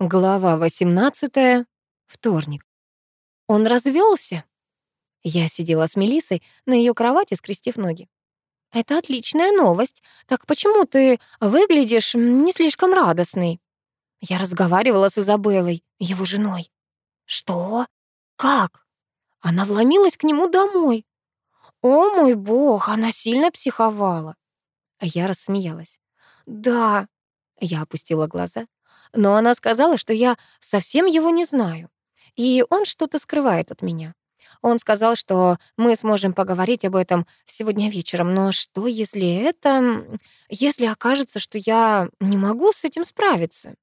Глава 18. Вторник. Он развелся. Я сидела с Мелиссой на ее кровати, скрестив ноги. «Это отличная новость. Так почему ты выглядишь не слишком радостный?» Я разговаривала с Изабеллой, его женой. «Что? Как?» Она вломилась к нему домой. «О мой бог, она сильно психовала». А я рассмеялась. «Да». Я опустила глаза. Но она сказала, что я совсем его не знаю, и он что-то скрывает от меня. Он сказал, что мы сможем поговорить об этом сегодня вечером, но что, если это... Если окажется, что я не могу с этим справиться?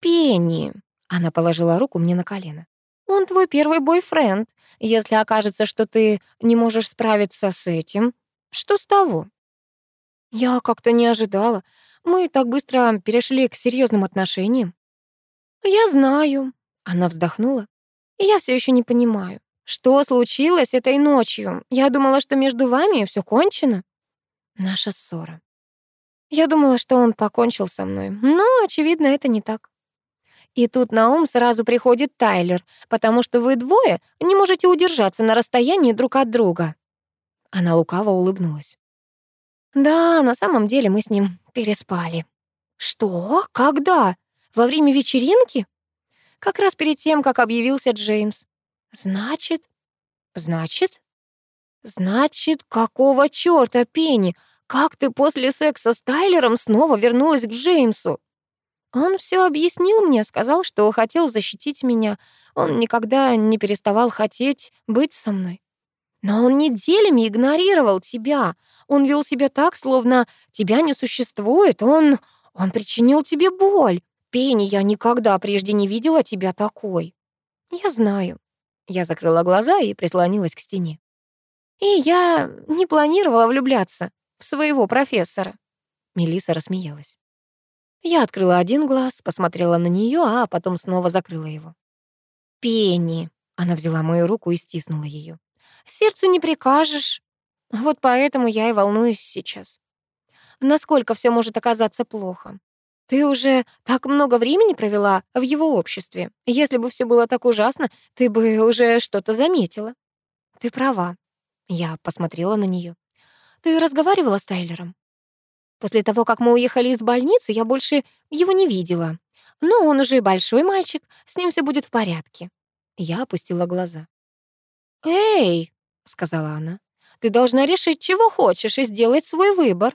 Пенни, она положила руку мне на колено. Он твой первый бойфренд. Если окажется, что ты не можешь справиться с этим, что с того? Я как-то не ожидала. Мы так быстро перешли к серьезным отношениям. Я знаю, она вздохнула. я все еще не понимаю, что случилось этой ночью. Я думала, что между вами все кончено. Наша ссора. Я думала, что он покончил со мной, но, очевидно, это не так. И тут на ум сразу приходит Тайлер, потому что вы двое не можете удержаться на расстоянии друг от друга. Она лукаво улыбнулась. Да, на самом деле мы с ним переспали. Что? Когда? Во время вечеринки? Как раз перед тем, как объявился Джеймс. Значит? Значит? Значит, какого чёрта, Пенни? Как ты после секса с Тайлером снова вернулась к Джеймсу? Он все объяснил мне, сказал, что хотел защитить меня. Он никогда не переставал хотеть быть со мной. Но он неделями игнорировал тебя. Он вел себя так, словно тебя не существует. Он... он причинил тебе боль. Пенни, я никогда прежде не видела тебя такой. Я знаю. Я закрыла глаза и прислонилась к стене. И я не планировала влюбляться в своего профессора. Мелиса рассмеялась. Я открыла один глаз, посмотрела на нее, а потом снова закрыла его. «Пенни!» — она взяла мою руку и стиснула ее. «Сердцу не прикажешь. Вот поэтому я и волнуюсь сейчас. Насколько все может оказаться плохо. Ты уже так много времени провела в его обществе. Если бы все было так ужасно, ты бы уже что-то заметила. Ты права. Я посмотрела на нее. Ты разговаривала с Тайлером? После того, как мы уехали из больницы, я больше его не видела. Но он уже большой мальчик, с ним все будет в порядке. Я опустила глаза. «Эй!» — сказала она. Ты должна решить, чего хочешь, и сделать свой выбор.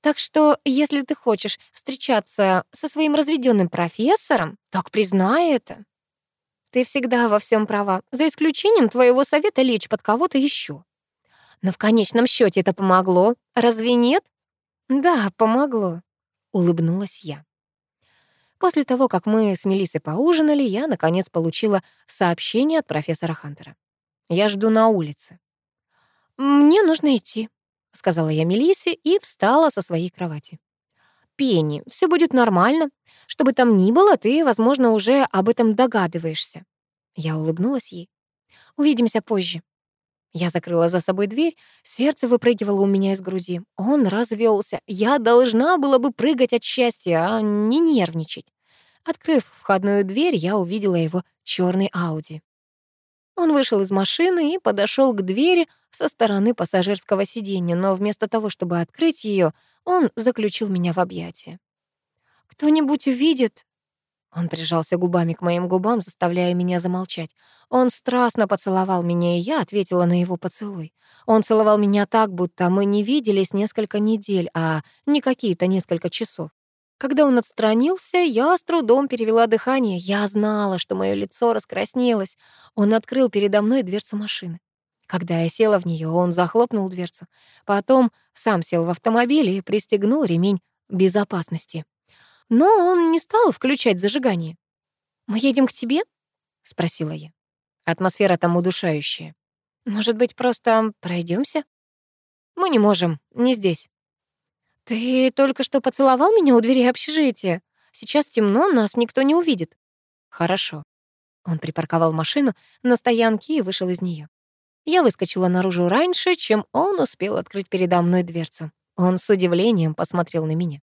Так что, если ты хочешь встречаться со своим разведенным профессором, так признай это. Ты всегда во всем права, за исключением твоего совета лечь под кого-то еще. Но в конечном счете это помогло, разве нет? Да, помогло, улыбнулась я. После того, как мы с Мелиссой поужинали, я, наконец, получила сообщение от профессора Хантера. Я жду на улице. «Мне нужно идти», — сказала я Мелиссе и встала со своей кровати. «Пенни, все будет нормально. Что бы там ни было, ты, возможно, уже об этом догадываешься». Я улыбнулась ей. «Увидимся позже». Я закрыла за собой дверь, сердце выпрыгивало у меня из груди. Он развелся. Я должна была бы прыгать от счастья, а не нервничать. Открыв входную дверь, я увидела его черный Ауди. Он вышел из машины и подошел к двери со стороны пассажирского сиденья, но вместо того, чтобы открыть ее, он заключил меня в объятия. «Кто-нибудь увидит?» Он прижался губами к моим губам, заставляя меня замолчать. Он страстно поцеловал меня, и я ответила на его поцелуй. Он целовал меня так, будто мы не виделись несколько недель, а не какие-то несколько часов. Когда он отстранился, я с трудом перевела дыхание. Я знала, что мое лицо раскраснелось. Он открыл передо мной дверцу машины. Когда я села в нее, он захлопнул дверцу. Потом сам сел в автомобиль и пристегнул ремень безопасности. Но он не стал включать зажигание. «Мы едем к тебе?» — спросила я. Атмосфера там удушающая. «Может быть, просто пройдемся? «Мы не можем, не здесь». «Ты только что поцеловал меня у двери общежития. Сейчас темно, нас никто не увидит». «Хорошо». Он припарковал машину на стоянке и вышел из нее. Я выскочила наружу раньше, чем он успел открыть передо мной дверцу. Он с удивлением посмотрел на меня.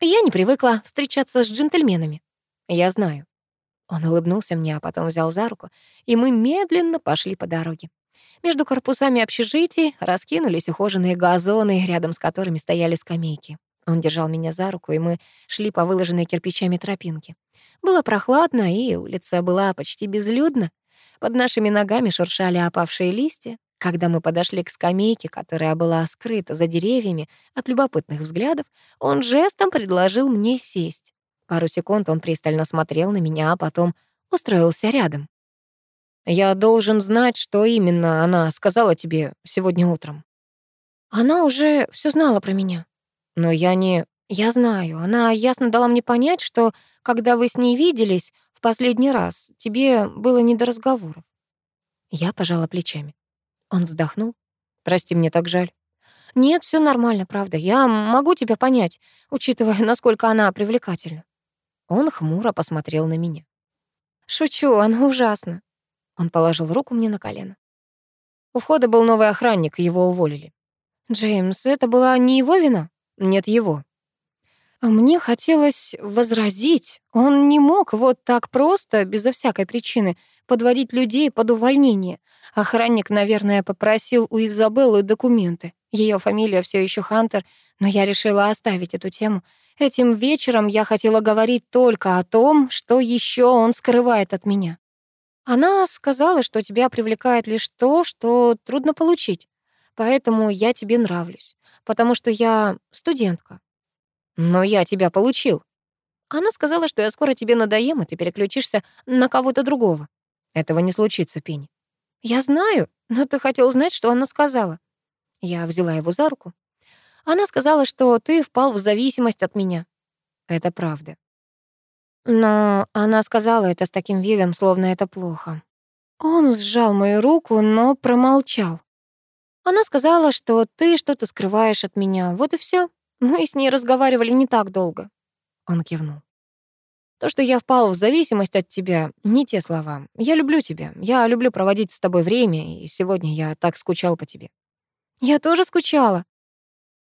Я не привыкла встречаться с джентльменами. Я знаю. Он улыбнулся мне, а потом взял за руку, и мы медленно пошли по дороге. Между корпусами общежитий раскинулись ухоженные газоны, рядом с которыми стояли скамейки. Он держал меня за руку, и мы шли по выложенной кирпичами тропинке. Было прохладно, и улица была почти безлюдна. Под нашими ногами шуршали опавшие листья. Когда мы подошли к скамейке, которая была скрыта за деревьями от любопытных взглядов, он жестом предложил мне сесть. Пару секунд он пристально смотрел на меня, а потом устроился рядом. «Я должен знать, что именно она сказала тебе сегодня утром». «Она уже все знала про меня», но я не... Я знаю, она ясно дала мне понять, что, когда вы с ней виделись в последний раз, тебе было не до разговоров. Я пожала плечами. Он вздохнул. Прости, мне так жаль. Нет, все нормально, правда. Я могу тебя понять, учитывая, насколько она привлекательна. Он хмуро посмотрел на меня. Шучу, она ужасна. Он положил руку мне на колено. У входа был новый охранник, его уволили. Джеймс, это была не его вина? нет его. А мне хотелось возразить. Он не мог вот так просто, безо всякой причины, подводить людей под увольнение. Охранник, наверное, попросил у Изабеллы документы. Ее фамилия все еще Хантер, но я решила оставить эту тему. Этим вечером я хотела говорить только о том, что еще он скрывает от меня. Она сказала, что тебя привлекает лишь то, что трудно получить. Поэтому я тебе нравлюсь потому что я студентка. Но я тебя получил. Она сказала, что я скоро тебе надоем, и ты переключишься на кого-то другого. Этого не случится, Пень. Я знаю, но ты хотел знать, что она сказала. Я взяла его за руку. Она сказала, что ты впал в зависимость от меня. Это правда. Но она сказала это с таким видом, словно это плохо. Он сжал мою руку, но промолчал. Она сказала, что ты что-то скрываешь от меня. Вот и все. Мы с ней разговаривали не так долго. Он кивнул. То, что я впал в зависимость от тебя, не те слова. Я люблю тебя. Я люблю проводить с тобой время, и сегодня я так скучал по тебе. Я тоже скучала.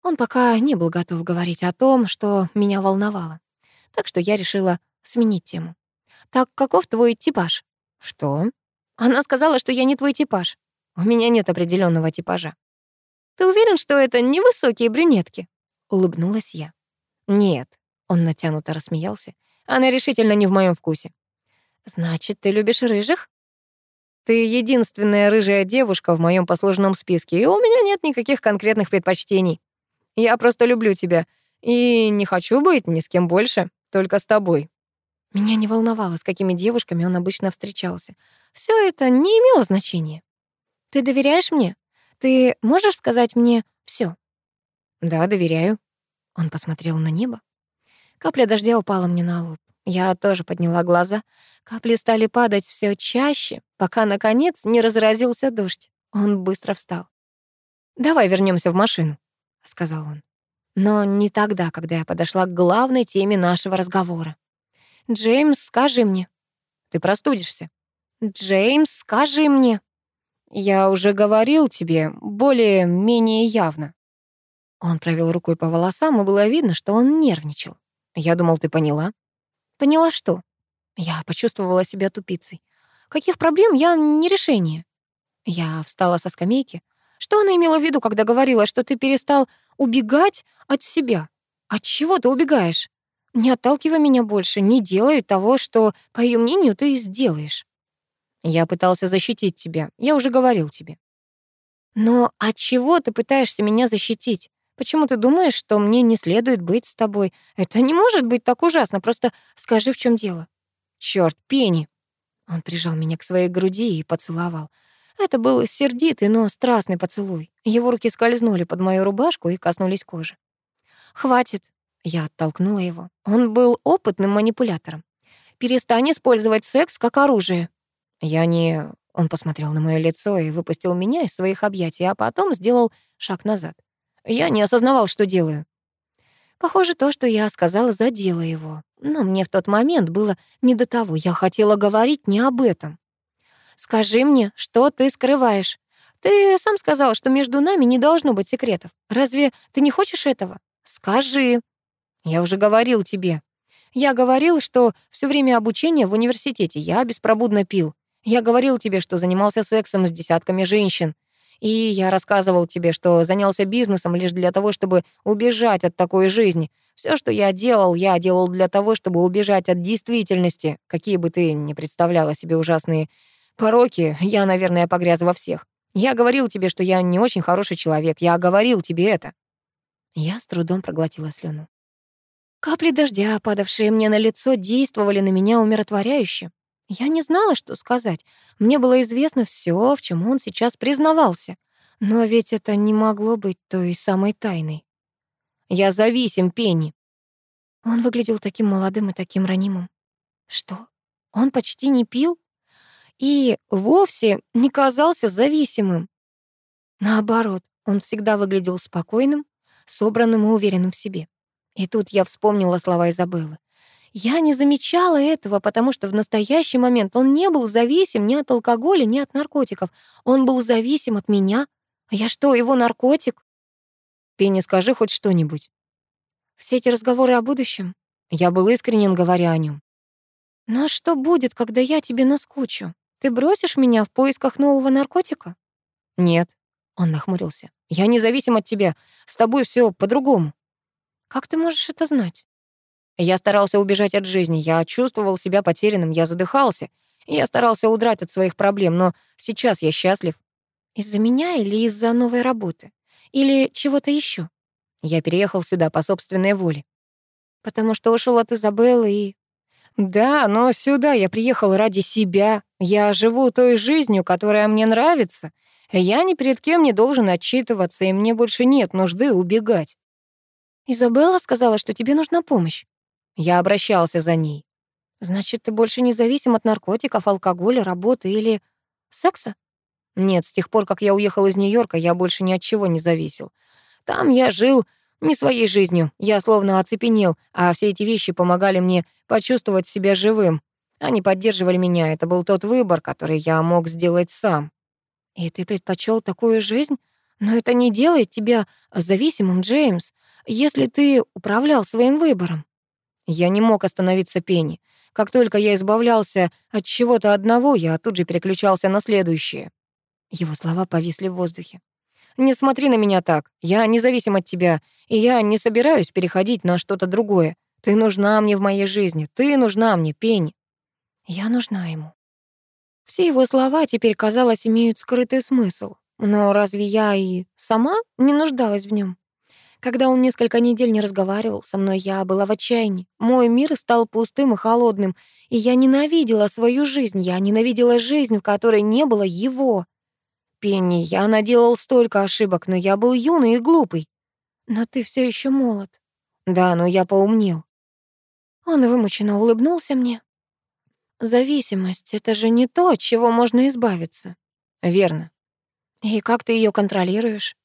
Он пока не был готов говорить о том, что меня волновало. Так что я решила сменить тему. Так каков твой типаж? Что? Она сказала, что я не твой типаж. У меня нет определенного типажа. Ты уверен, что это невысокие брюнетки? Улыбнулась я. Нет, он натянуто рассмеялся. Она решительно не в моем вкусе. Значит, ты любишь рыжих? Ты единственная рыжая девушка в моем послужном списке, и у меня нет никаких конкретных предпочтений. Я просто люблю тебя и не хочу быть ни с кем больше, только с тобой. Меня не волновало, с какими девушками он обычно встречался. Все это не имело значения. Ты доверяешь мне? Ты можешь сказать мне все? Да, доверяю. Он посмотрел на небо. Капля дождя упала мне на лоб. Я тоже подняла глаза. Капли стали падать все чаще, пока, наконец, не разразился дождь. Он быстро встал. «Давай вернемся в машину», — сказал он. Но не тогда, когда я подошла к главной теме нашего разговора. «Джеймс, скажи мне». «Ты простудишься». «Джеймс, скажи мне». Я уже говорил тебе более-менее явно. Он провел рукой по волосам, и было видно, что он нервничал. Я думал, ты поняла. Поняла что? Я почувствовала себя тупицей. Каких проблем я не решение. Я встала со скамейки. Что она имела в виду, когда говорила, что ты перестал убегать от себя? От чего ты убегаешь? Не отталкивай меня больше, не делай того, что, по ее мнению, ты сделаешь. Я пытался защитить тебя, я уже говорил тебе. Но от чего ты пытаешься меня защитить? Почему ты думаешь, что мне не следует быть с тобой? Это не может быть так ужасно, просто скажи, в чем дело. Черт, Пенни. Он прижал меня к своей груди и поцеловал. Это был сердитый, но страстный поцелуй. Его руки скользнули под мою рубашку и коснулись кожи. «Хватит!» — я оттолкнула его. Он был опытным манипулятором. «Перестань использовать секс как оружие». Я не... Он посмотрел на мое лицо и выпустил меня из своих объятий, а потом сделал шаг назад. Я не осознавал, что делаю. Похоже, то, что я сказала, задело его. Но мне в тот момент было не до того. Я хотела говорить не об этом. «Скажи мне, что ты скрываешь? Ты сам сказал, что между нами не должно быть секретов. Разве ты не хочешь этого? Скажи». «Я уже говорил тебе. Я говорил, что все время обучения в университете я беспробудно пил. Я говорил тебе, что занимался сексом с десятками женщин. И я рассказывал тебе, что занялся бизнесом лишь для того, чтобы убежать от такой жизни. Все, что я делал, я делал для того, чтобы убежать от действительности. Какие бы ты ни представляла себе ужасные пороки, я, наверное, погряз во всех. Я говорил тебе, что я не очень хороший человек. Я говорил тебе это. Я с трудом проглотила слюну. Капли дождя, падавшие мне на лицо, действовали на меня умиротворяюще. Я не знала, что сказать. Мне было известно все, в чем он сейчас признавался. Но ведь это не могло быть той самой тайной. Я зависим, Пенни. Он выглядел таким молодым и таким ранимым. Что? Он почти не пил? И вовсе не казался зависимым. Наоборот, он всегда выглядел спокойным, собранным и уверенным в себе. И тут я вспомнила слова Изабеллы. Я не замечала этого, потому что в настоящий момент он не был зависим ни от алкоголя, ни от наркотиков. Он был зависим от меня. А я что, его наркотик? Пенни, скажи хоть что-нибудь. Все эти разговоры о будущем. Я был искренен, говоря о нем. Но «Ну а что будет, когда я тебе наскучу? Ты бросишь меня в поисках нового наркотика? Нет, он нахмурился. Я независим от тебя. С тобой все по-другому. Как ты можешь это знать? Я старался убежать от жизни, я чувствовал себя потерянным, я задыхался. Я старался удрать от своих проблем, но сейчас я счастлив. Из-за меня или из-за новой работы? Или чего-то еще? Я переехал сюда по собственной воле. Потому что ушел от Изабеллы и... Да, но сюда я приехал ради себя. Я живу той жизнью, которая мне нравится. Я ни перед кем не должен отчитываться, и мне больше нет нужды убегать. Изабелла сказала, что тебе нужна помощь. Я обращался за ней. Значит, ты больше не зависим от наркотиков, алкоголя, работы или секса? Нет, с тех пор, как я уехал из Нью-Йорка, я больше ни от чего не зависел. Там я жил не своей жизнью, я словно оцепенел, а все эти вещи помогали мне почувствовать себя живым. Они поддерживали меня, это был тот выбор, который я мог сделать сам. И ты предпочел такую жизнь? Но это не делает тебя зависимым, Джеймс, если ты управлял своим выбором. Я не мог остановиться Пенни. Как только я избавлялся от чего-то одного, я тут же переключался на следующее. Его слова повисли в воздухе. «Не смотри на меня так. Я независим от тебя, и я не собираюсь переходить на что-то другое. Ты нужна мне в моей жизни. Ты нужна мне, Пенни». Я нужна ему. Все его слова теперь, казалось, имеют скрытый смысл. Но разве я и сама не нуждалась в нем? Когда он несколько недель не разговаривал со мной, я была в отчаянии. Мой мир стал пустым и холодным, и я ненавидела свою жизнь. Я ненавидела жизнь, в которой не было его. Пенни, я наделал столько ошибок, но я был юный и глупый. Но ты все еще молод. Да, но я поумнел. Он вымученно улыбнулся мне. Зависимость — это же не то, от чего можно избавиться. Верно. И как ты ее контролируешь?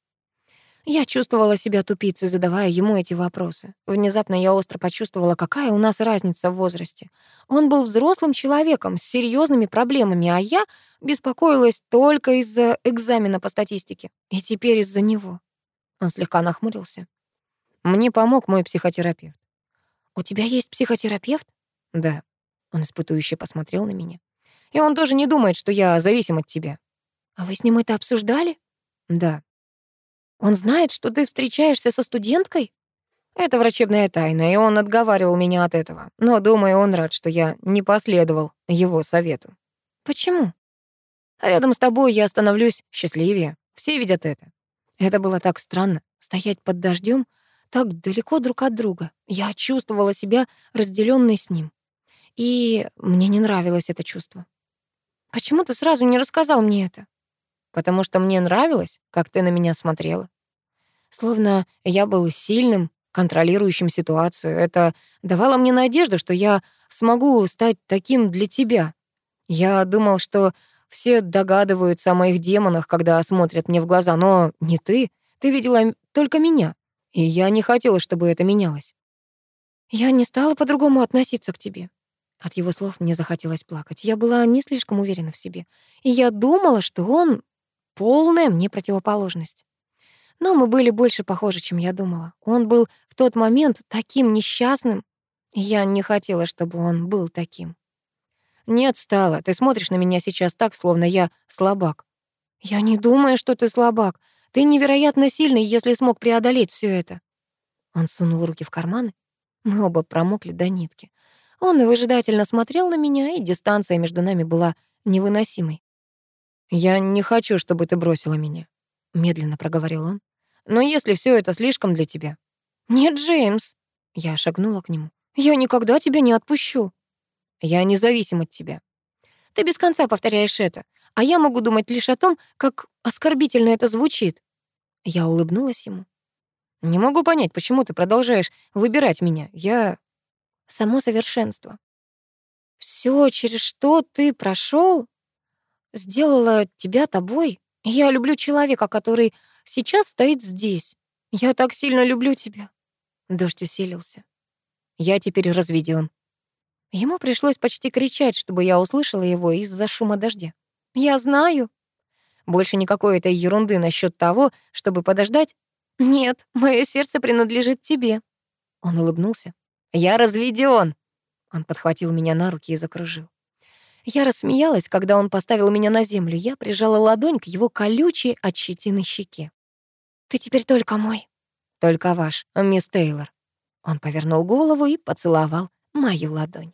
Я чувствовала себя тупицей, задавая ему эти вопросы. Внезапно я остро почувствовала, какая у нас разница в возрасте. Он был взрослым человеком с серьезными проблемами, а я беспокоилась только из-за экзамена по статистике. И теперь из-за него. Он слегка нахмурился. Мне помог мой психотерапевт. «У тебя есть психотерапевт?» «Да». Он испытующе посмотрел на меня. «И он тоже не думает, что я зависим от тебя». «А вы с ним это обсуждали?» «Да». Он знает, что ты встречаешься со студенткой? Это врачебная тайна, и он отговаривал меня от этого. Но, думаю, он рад, что я не последовал его совету. Почему? Рядом с тобой я становлюсь счастливее. Все видят это. Это было так странно. Стоять под дождем так далеко друг от друга. Я чувствовала себя разделенной с ним. И мне не нравилось это чувство. Почему ты сразу не рассказал мне это? Потому что мне нравилось, как ты на меня смотрела. Словно я был сильным, контролирующим ситуацию. Это давало мне надежду, что я смогу стать таким для тебя. Я думал, что все догадываются о моих демонах, когда смотрят мне в глаза, но не ты. Ты видела только меня. И я не хотела, чтобы это менялось. Я не стала по-другому относиться к тебе. От его слов мне захотелось плакать. Я была не слишком уверена в себе. И я думала, что он полная мне противоположность. Но мы были больше похожи, чем я думала. Он был в тот момент таким несчастным. Я не хотела, чтобы он был таким. Нет, стало. Ты смотришь на меня сейчас так, словно я слабак. Я не думаю, что ты слабак. Ты невероятно сильный, если смог преодолеть все это. Он сунул руки в карманы. Мы оба промокли до нитки. Он выжидательно смотрел на меня, и дистанция между нами была невыносимой. «Я не хочу, чтобы ты бросила меня», — медленно проговорил он. «Но если все это слишком для тебя...» «Нет, Джеймс», — я шагнула к нему. «Я никогда тебя не отпущу». «Я независим от тебя». «Ты без конца повторяешь это, а я могу думать лишь о том, как оскорбительно это звучит». Я улыбнулась ему. «Не могу понять, почему ты продолжаешь выбирать меня. Я...» «Само совершенство. Все, через что ты прошел, сделала тебя тобой. Я люблю человека, который сейчас стоит здесь. Я так сильно люблю тебя». Дождь усилился. Я теперь разведен. Ему пришлось почти кричать, чтобы я услышала его из-за шума дождя. «Я знаю». Больше никакой этой ерунды насчет того, чтобы подождать. «Нет, мое сердце принадлежит тебе». Он улыбнулся. «Я разведен. Он подхватил меня на руки и закружил. Я рассмеялась, когда он поставил меня на землю. Я прижала ладонь к его колючей от щетины щеке. «Ты теперь только мой». «Только ваш, мисс Тейлор». Он повернул голову и поцеловал мою ладонь.